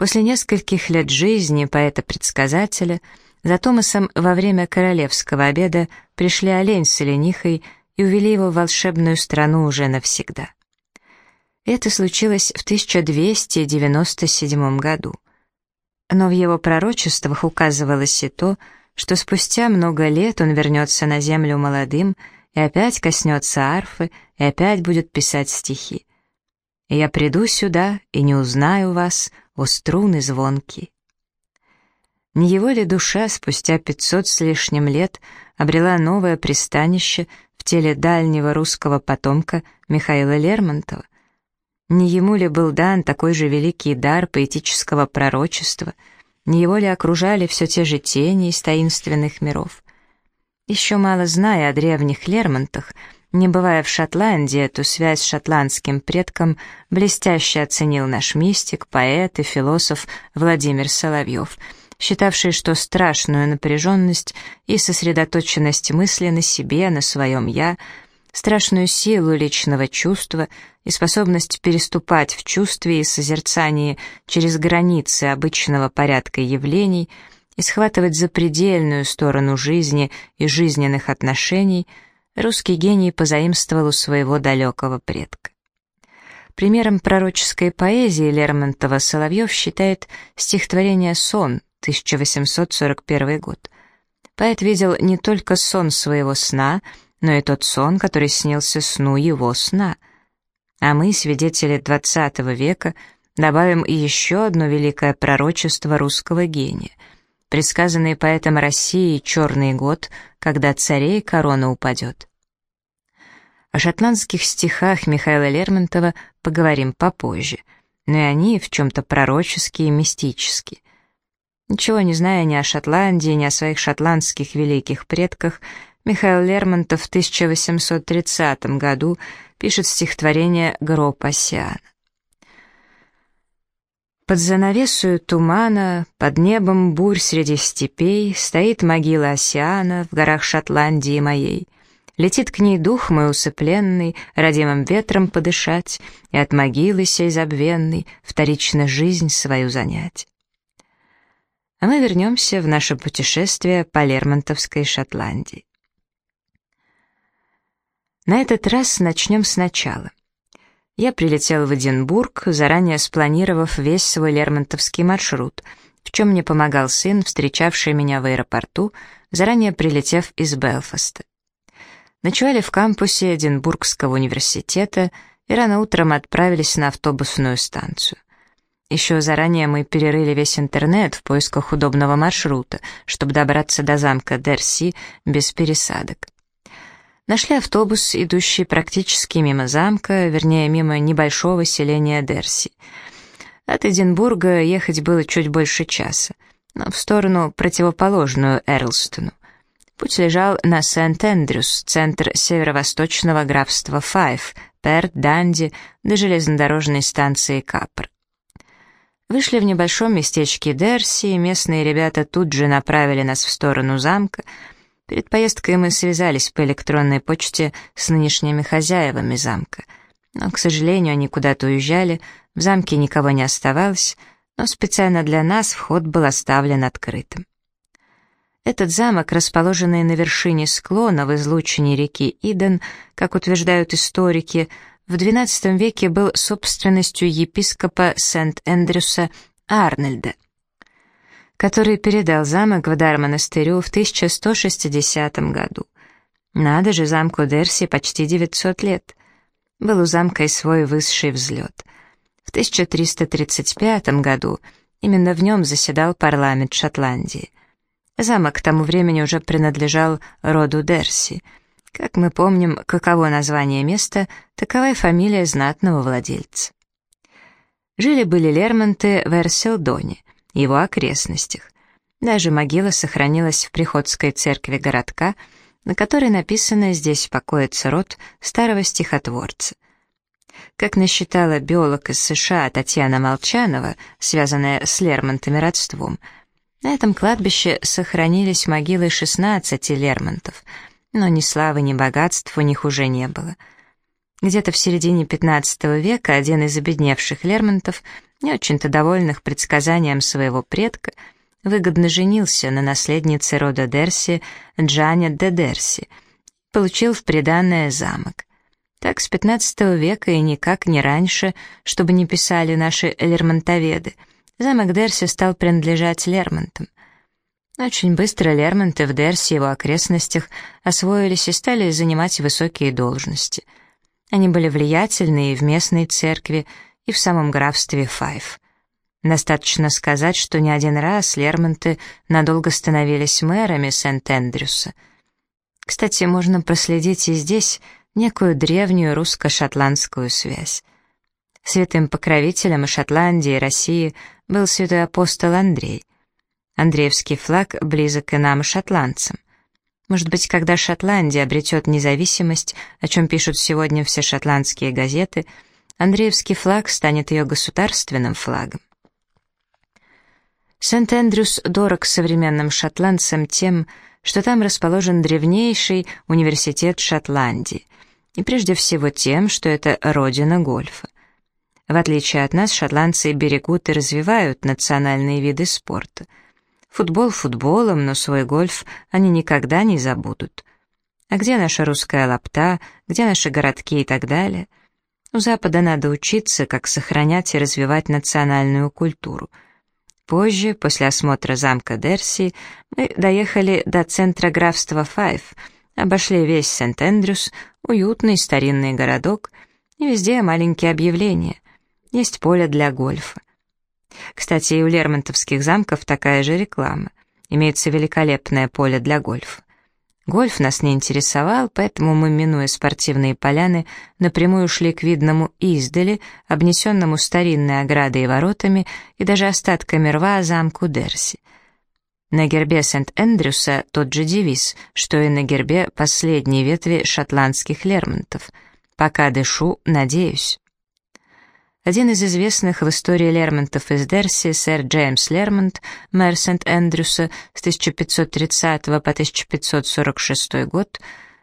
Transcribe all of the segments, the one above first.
После нескольких лет жизни поэта-предсказателя за Томасом во время королевского обеда пришли олень с оленихой и увели его в волшебную страну уже навсегда. Это случилось в 1297 году. Но в его пророчествах указывалось и то, что спустя много лет он вернется на землю молодым и опять коснется арфы и опять будет писать стихи. «Я приду сюда и не узнаю вас, о струны звонкие». Не его ли душа спустя пятьсот с лишним лет обрела новое пристанище в теле дальнего русского потомка Михаила Лермонтова? Не ему ли был дан такой же великий дар поэтического пророчества? Не его ли окружали все те же тени из таинственных миров? Еще мало зная о древних Лермонтах, не бывая в Шотландии, эту связь с шотландским предком блестяще оценил наш мистик, поэт и философ Владимир Соловьев, считавший, что страшную напряженность и сосредоточенность мысли на себе, на своем «я», страшную силу личного чувства и способность переступать в чувстве и созерцании через границы обычного порядка явлений и схватывать запредельную сторону жизни и жизненных отношений – русский гений позаимствовал у своего далекого предка. Примером пророческой поэзии Лермонтова Соловьев считает стихотворение «Сон» 1841 год. Поэт видел не только сон своего сна, но и тот сон, который снился сну его сна. А мы, свидетели XX века, добавим еще одно великое пророчество русского гения — предсказанный поэтом России «Черный год», когда царей корона упадет. О шотландских стихах Михаила Лермонтова поговорим попозже, но и они в чем-то пророческие и мистические. Ничего не зная ни о Шотландии, ни о своих шотландских великих предках, Михаил Лермонтов в 1830 году пишет стихотворение «Гроб Осиана». Под занавесою тумана, под небом бурь среди степей Стоит могила Осиана в горах Шотландии моей. Летит к ней дух мой усыпленный, Родимым ветром подышать И от могилы сей забвенной Вторично жизнь свою занять. А мы вернемся в наше путешествие по Лермонтовской Шотландии. На этот раз начнем сначала. Я прилетел в Эдинбург, заранее спланировав весь свой лермонтовский маршрут, в чем мне помогал сын, встречавший меня в аэропорту, заранее прилетев из Белфаста. Ночевали в кампусе Эдинбургского университета и рано утром отправились на автобусную станцию. Еще заранее мы перерыли весь интернет в поисках удобного маршрута, чтобы добраться до замка Дерси без пересадок. Нашли автобус, идущий практически мимо замка, вернее, мимо небольшого селения Дерси. От Эдинбурга ехать было чуть больше часа, но в сторону противоположную Эрлстону. Путь лежал на Сент-Эндрюс, центр северо-восточного графства Файф, Перт, Данди, до железнодорожной станции Капр. Вышли в небольшом местечке Дерси, местные ребята тут же направили нас в сторону замка — Перед поездкой мы связались по электронной почте с нынешними хозяевами замка. Но, к сожалению, они куда-то уезжали, в замке никого не оставалось, но специально для нас вход был оставлен открытым. Этот замок, расположенный на вершине склона в излучине реки Иден, как утверждают историки, в XII веке был собственностью епископа Сент-Эндрюса Арнольда который передал замок в дар монастырю в 1160 году. Надо же, замку Дерси почти 900 лет. Был у замка и свой высший взлет. В 1335 году именно в нем заседал парламент Шотландии. Замок к тому времени уже принадлежал роду Дерси. Как мы помним, каково название места, такова и фамилия знатного владельца. Жили-были Лермонты в Эрселдоне — его окрестностях. Даже могила сохранилась в приходской церкви городка, на которой написано «Здесь покоится род старого стихотворца». Как насчитала биолог из США Татьяна Молчанова, связанная с Лермонтами родством, на этом кладбище сохранились могилы 16 Лермонтов, но ни славы, ни богатств у них уже не было. Где-то в середине XV века один из обедневших Лермонтов, не очень-то довольных предсказанием своего предка, выгодно женился на наследнице рода Дерси Джане де Дерси, получил в приданное замок. Так с XV века и никак не раньше, чтобы не писали наши лермонтоведы, замок Дерси стал принадлежать Лермонтам. Очень быстро Лермонты в Дерси и его окрестностях освоились и стали занимать высокие должности — они были влиятельны и в местной церкви, и в самом графстве Файв. Достаточно сказать, что не один раз Лермонты надолго становились мэрами Сент-Эндрюса. Кстати, можно проследить и здесь некую древнюю русско-шотландскую связь. Святым покровителем Шотландии и России был святой апостол Андрей. Андреевский флаг близок и нам, шотландцам. Может быть, когда Шотландия обретет независимость, о чем пишут сегодня все шотландские газеты, Андреевский флаг станет ее государственным флагом. Сент-Эндрюс дорог современным шотландцам тем, что там расположен древнейший университет Шотландии, и прежде всего тем, что это родина гольфа. В отличие от нас, шотландцы берегут и развивают национальные виды спорта — Футбол футболом, но свой гольф они никогда не забудут. А где наша русская лапта, где наши городки и так далее? У Запада надо учиться, как сохранять и развивать национальную культуру. Позже, после осмотра замка Дерси, мы доехали до центра графства Файв, обошли весь Сент-Эндрюс, уютный старинный городок, и везде маленькие объявления. Есть поле для гольфа. Кстати, и у Лермонтовских замков такая же реклама. Имеется великолепное поле для гольфа. Гольф нас не интересовал, поэтому мы, минуя спортивные поляны, напрямую шли к видному издали, обнесенному старинной оградой и воротами и даже остатками рва замку Дерси. На гербе Сент-Эндрюса тот же девиз, что и на гербе последней ветви шотландских Лермонтов. «Пока дышу, надеюсь». Один из известных в истории Лермонтов из Дерси, сэр Джеймс Лермонт, мэр Сент-Эндрюса с 1530 по 1546 год,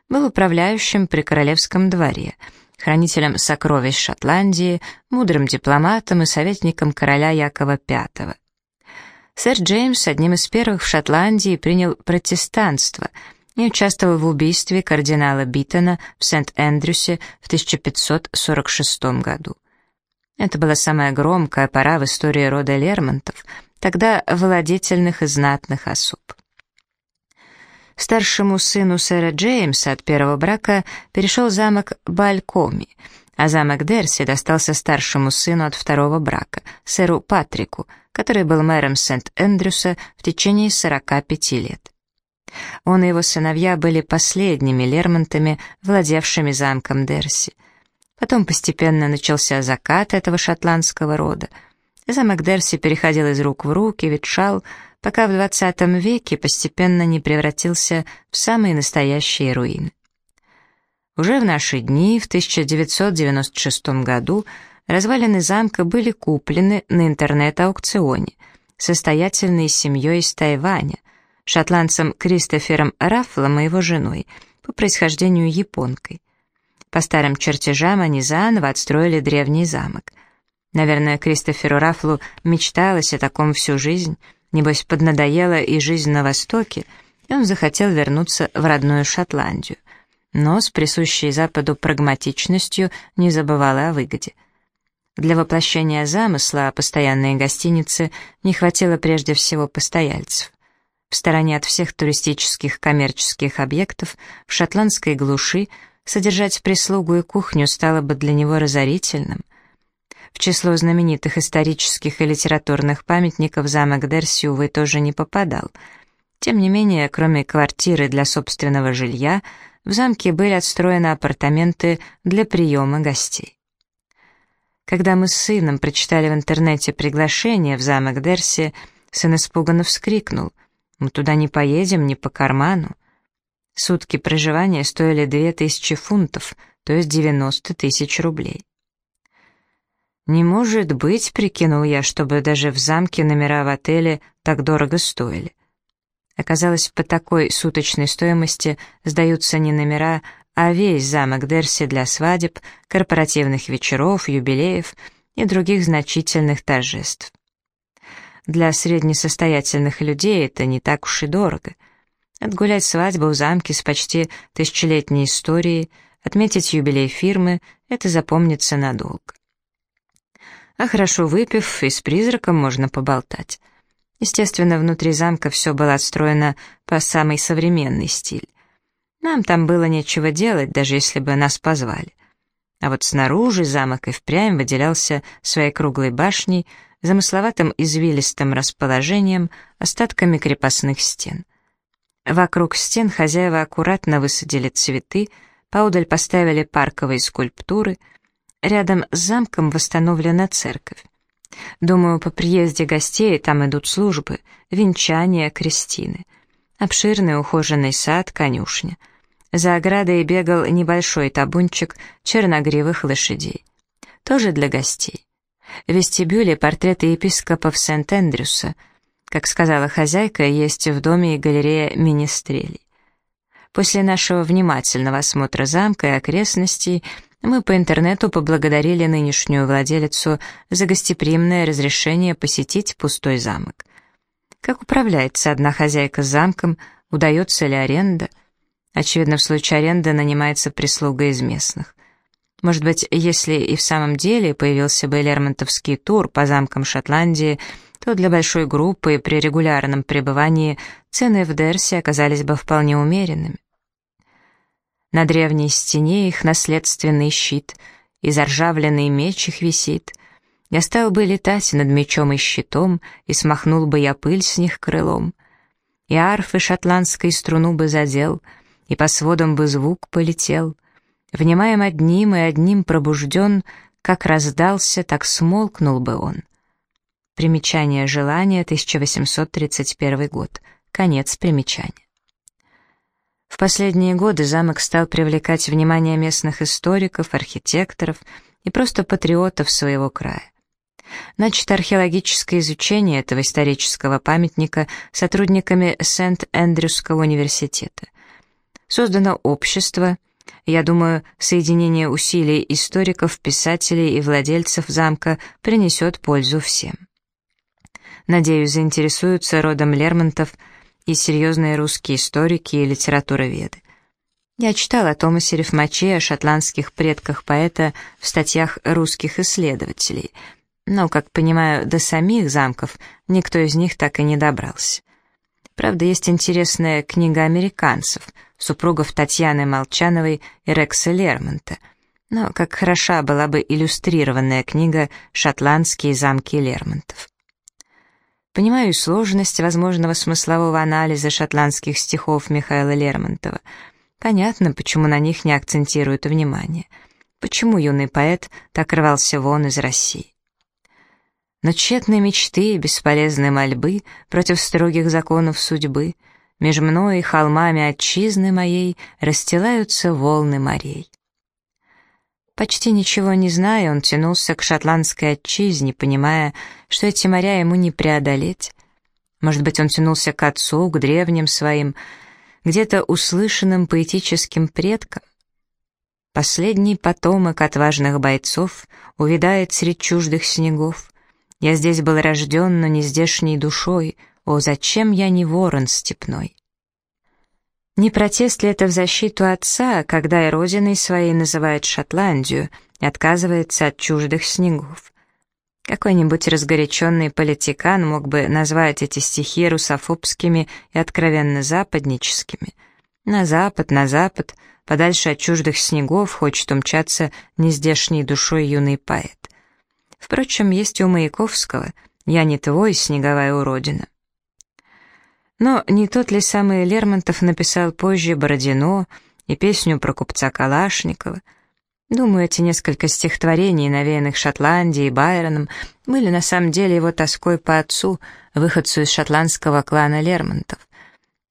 был управляющим при королевском дворе, хранителем сокровищ Шотландии, мудрым дипломатом и советником короля Якова V. Сэр Джеймс одним из первых в Шотландии принял протестанство и участвовал в убийстве кардинала Биттона в Сент-Эндрюсе в 1546 году. Это была самая громкая пора в истории рода Лермонтов, тогда владетельных и знатных особ. Старшему сыну сэра Джеймса от первого брака перешел замок Балькоми, а замок Дерси достался старшему сыну от второго брака, сэру Патрику, который был мэром Сент-Эндрюса в течение 45 лет. Он и его сыновья были последними Лермонтами, владевшими замком Дерси — Потом постепенно начался закат этого шотландского рода. Замок Дерси переходил из рук в руки, ветшал, пока в XX веке постепенно не превратился в самые настоящие руины. Уже в наши дни, в 1996 году, развалины замка были куплены на интернет-аукционе состоятельной семьей из Тайваня, шотландцем Кристофером Раффлом и его женой, по происхождению японкой. По старым чертежам они заново отстроили древний замок. Наверное, Кристоферу Рафлу мечталось о таком всю жизнь, небось поднадоела и жизнь на Востоке, и он захотел вернуться в родную Шотландию. Но с присущей Западу прагматичностью не забывал о выгоде. Для воплощения замысла о постоянной гостинице не хватило прежде всего постояльцев. В стороне от всех туристических коммерческих объектов, в шотландской глуши, Содержать прислугу и кухню стало бы для него разорительным. В число знаменитых исторических и литературных памятников замок Дерси, увы, тоже не попадал. Тем не менее, кроме квартиры для собственного жилья, в замке были отстроены апартаменты для приема гостей. Когда мы с сыном прочитали в интернете приглашение в замок Дерси, сын испуганно вскрикнул. «Мы туда не поедем, не по карману». Сутки проживания стоили 2000 фунтов, то есть 90 тысяч рублей. «Не может быть», — прикинул я, чтобы даже в замке номера в отеле так дорого стоили. Оказалось, по такой суточной стоимости сдаются не номера, а весь замок Дерси для свадеб, корпоративных вечеров, юбилеев и других значительных торжеств. Для среднесостоятельных людей это не так уж и дорого. Отгулять свадьбу в замке с почти тысячелетней историей, отметить юбилей фирмы — это запомнится надолго. А хорошо выпив, и с призраком можно поболтать. Естественно, внутри замка все было отстроено по самый современный стиль. Нам там было нечего делать, даже если бы нас позвали. А вот снаружи замок и впрямь выделялся своей круглой башней, замысловатым извилистым расположением, остатками крепостных стен. Вокруг стен хозяева аккуратно высадили цветы, поодаль поставили парковые скульптуры, рядом с замком восстановлена церковь. Думаю, по приезде гостей там идут службы, венчания, крестины. Обширный ухоженный сад, конюшня. За оградой бегал небольшой табунчик черногривых лошадей. Тоже для гостей. В вестибюле портреты епископов Сент-Эндрюса. Как сказала хозяйка, есть в доме и галерея министрелей. После нашего внимательного осмотра замка и окрестностей мы по интернету поблагодарили нынешнюю владелицу за гостеприимное разрешение посетить пустой замок. Как управляется одна хозяйка с замком, удается ли аренда? Очевидно, в случае аренды нанимается прислуга из местных. Может быть, если и в самом деле появился бы Лермонтовский тур по замкам Шотландии, то для большой группы при регулярном пребывании цены в Дерсе оказались бы вполне умеренными. На древней стене их наследственный щит, и заржавленный меч их висит. Я стал бы летать над мечом и щитом, и смахнул бы я пыль с них крылом. И арфы шотландской струну бы задел, и по сводам бы звук полетел — Внимаем одним и одним пробужден, как раздался, так смолкнул бы он. Примечание желания, 1831 год. Конец примечания. В последние годы замок стал привлекать внимание местных историков, архитекторов и просто патриотов своего края. Начато археологическое изучение этого исторического памятника сотрудниками Сент-Эндрюсского университета. Создано общество, я думаю, соединение усилий историков, писателей и владельцев замка принесет пользу всем. Надеюсь, заинтересуются родом Лермонтов и серьезные русские историки и литературоведы. Я читал о Томасе Рифмаче, о шотландских предках поэта в статьях русских исследователей, но, как понимаю, до самих замков никто из них так и не добрался. Правда, есть интересная книга американцев, супругов Татьяны Молчановой и Рекса Лермонта. Но как хороша была бы иллюстрированная книга «Шотландские замки Лермонтов». Понимаю сложность возможного смыслового анализа шотландских стихов Михаила Лермонтова. Понятно, почему на них не акцентируют внимание. Почему юный поэт так рвался вон из России. Но тщетные мечты и бесполезные мольбы против строгих законов судьбы Меж мной и холмами отчизны моей расстилаются волны морей. Почти ничего не зная, он тянулся к шотландской отчизне, понимая, что эти моря ему не преодолеть. Может быть, он тянулся к отцу, к древним своим, где-то услышанным поэтическим предкам. Последний потомок отважных бойцов увядает средь чуждых снегов, я здесь был рожден, но не здешней душой. О, зачем я не ворон степной? Не протест ли это в защиту отца, когда и родиной своей называет Шотландию и отказывается от чуждых снегов? Какой-нибудь разгоряченный политикан мог бы назвать эти стихи русофобскими и откровенно западническими. На запад, на запад, подальше от чуждых снегов хочет умчаться нездешней душой юный поэт. Впрочем, есть у Маяковского «Я не твой, снеговая уродина». Но не тот ли самый Лермонтов написал позже «Бородино» и песню про купца Калашникова? Думаю, эти несколько стихотворений, навеянных Шотландией и Байроном, были на самом деле его тоской по отцу, выходцу из шотландского клана Лермонтов.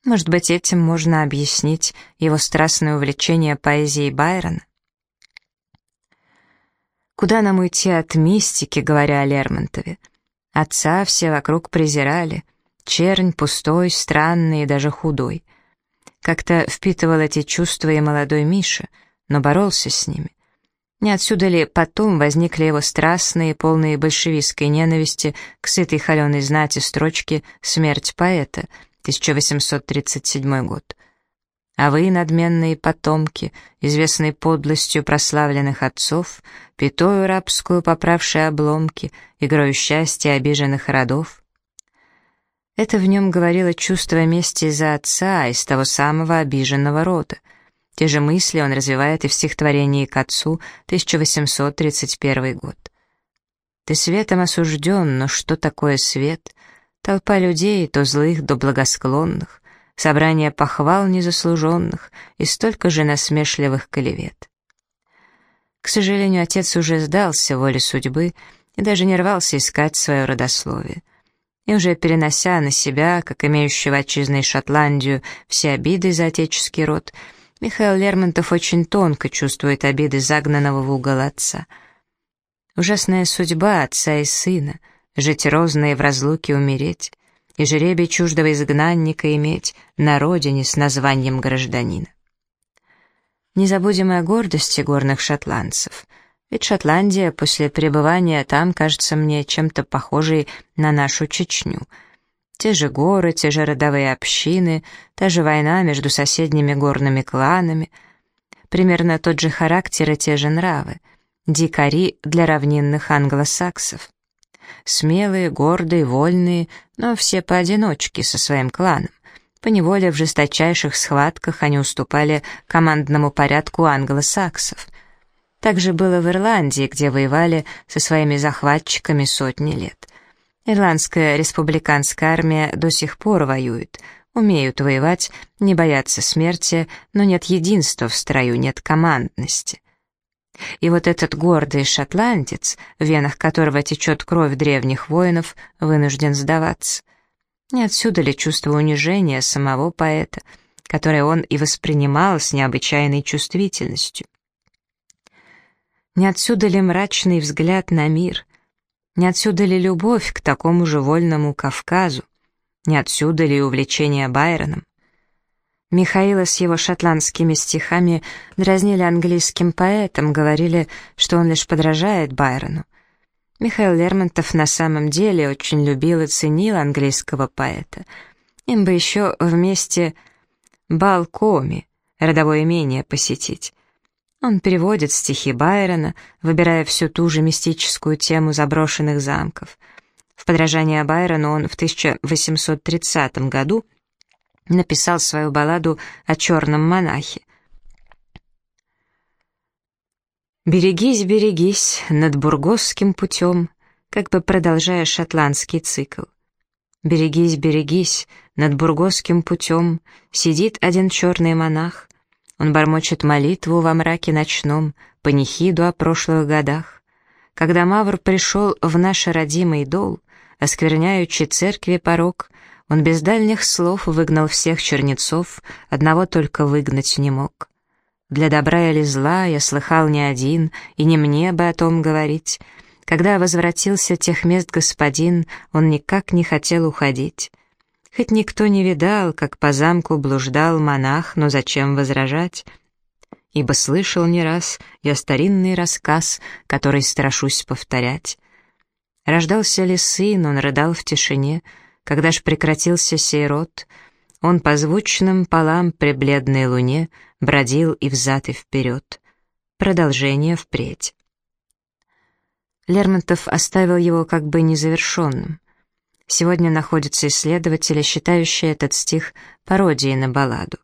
Может быть, этим можно объяснить его страстное увлечение поэзией Байрона? Куда нам уйти от мистики, говоря о Лермонтове? Отца все вокруг презирали. Чернь пустой, странный и даже худой. Как-то впитывал эти чувства и молодой Миша, но боролся с ними. Не отсюда ли потом возникли его страстные, полные большевистской ненависти к сытой холеной знати строчки «Смерть поэта» 1837 год. А вы, надменные потомки, известные подлостью прославленных отцов, пятою рабскую поправшие обломки, игрою счастья обиженных родов. Это в нем говорило чувство мести за отца из того самого обиженного рода. Те же мысли он развивает и в стихотворении к отцу 1831 год. «Ты светом осужден, но что такое свет? Толпа людей, то злых, то благосклонных, собрание похвал незаслуженных и столько же насмешливых клевет». К сожалению, отец уже сдался воле судьбы и даже не рвался искать свое родословие. И уже перенося на себя, как имеющего отчизной Шотландию, все обиды за отеческий род — Михаил Лермонтов очень тонко чувствует обиды загнанного в угол отца. Ужасная судьба отца и сына — жить розно и в разлуке умереть, и жеребий чуждого изгнанника иметь на родине с названием гражданина. Не забудем и о гордости горных шотландцев, ведь Шотландия после пребывания там кажется мне чем-то похожей на нашу Чечню — те же горы, те же родовые общины, та же война между соседними горными кланами. Примерно тот же характер и те же нравы. Дикари для равнинных англосаксов. Смелые, гордые, вольные, но все поодиночке со своим кланом. Поневоле в жесточайших схватках они уступали командному порядку англосаксов. Так же было в Ирландии, где воевали со своими захватчиками сотни лет. Ирландская республиканская армия до сих пор воюет, умеют воевать, не боятся смерти, но нет единства в строю, нет командности. И вот этот гордый шотландец, в венах которого течет кровь древних воинов, вынужден сдаваться. Не отсюда ли чувство унижения самого поэта, которое он и воспринимал с необычайной чувствительностью? Не отсюда ли мрачный взгляд на мир, не отсюда ли любовь к такому же вольному Кавказу? Не отсюда ли увлечение Байроном? Михаила с его шотландскими стихами дразнили английским поэтом, говорили, что он лишь подражает Байрону. Михаил Лермонтов на самом деле очень любил и ценил английского поэта. Им бы еще вместе Балкоми, родовое имение, посетить. Он переводит стихи Байрона, выбирая всю ту же мистическую тему заброшенных замков. В подражание Байрону он в 1830 году написал свою балладу о черном монахе. «Берегись, берегись над бургосским путем», как бы продолжая шотландский цикл. «Берегись, берегись над бургосским путем, сидит один черный монах, он бормочет молитву во мраке ночном, панихиду о прошлых годах. Когда Мавр пришел в наш родимый дол, оскверняючи церкви порог, он без дальних слов выгнал всех чернецов, одного только выгнать не мог. Для добра или зла я слыхал не один, и не мне бы о том говорить. Когда возвратился тех мест господин, он никак не хотел уходить. Хоть никто не видал, как по замку блуждал монах, но зачем возражать? Ибо слышал не раз я старинный рассказ, который страшусь повторять. Рождался ли сын, он рыдал в тишине, когда ж прекратился сей род, он по звучным полам при бледной луне бродил и взад и вперед. Продолжение впредь. Лермонтов оставил его как бы незавершенным. Сегодня находятся исследователи, считающие этот стих пародией на балладу.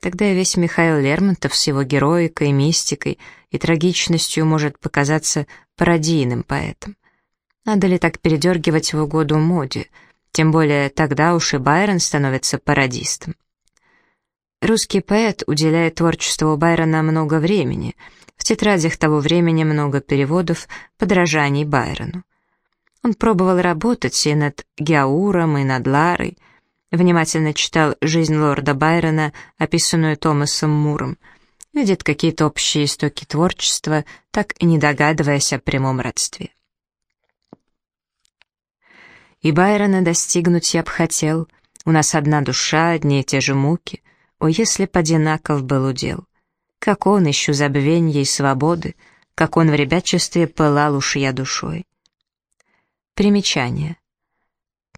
Тогда и весь Михаил Лермонтов с его героикой, мистикой и трагичностью может показаться пародийным поэтом. Надо ли так передергивать в угоду моде? Тем более тогда уж и Байрон становится пародистом. Русский поэт уделяет творчеству Байрона много времени. В тетрадях того времени много переводов, подражаний Байрону. Он пробовал работать и над Геауром, и над Ларой, внимательно читал «Жизнь лорда Байрона», описанную Томасом Муром, видит какие-то общие истоки творчества, так и не догадываясь о прямом родстве. И Байрона достигнуть я б хотел, у нас одна душа, одни и те же муки, О, если б одинаков был удел! Как он, ищу забвенья и свободы, Как он в ребячестве пылал уж я душой. Примечание.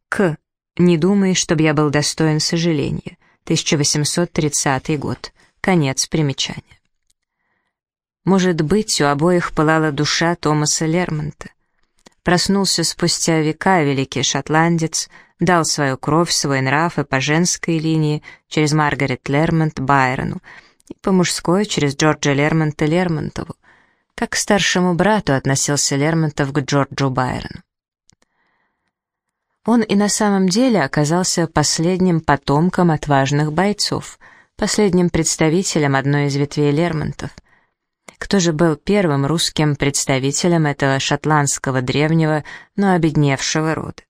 К. Не думай, чтоб я был достоин сожаления. 1830 год. Конец примечания. Может быть, у обоих пылала душа Томаса Лермонта. Проснулся спустя века великий шотландец, дал свою кровь, свой нрав и по женской линии через Маргарет Лермонт Байрону, и по мужской через Джорджа Лермонта Лермонтову. Как к старшему брату относился Лермонтов к Джорджу Байрону. Он и на самом деле оказался последним потомком отважных бойцов, последним представителем одной из ветвей Лермонтов — кто же был первым русским представителем этого шотландского древнего, но обедневшего рода.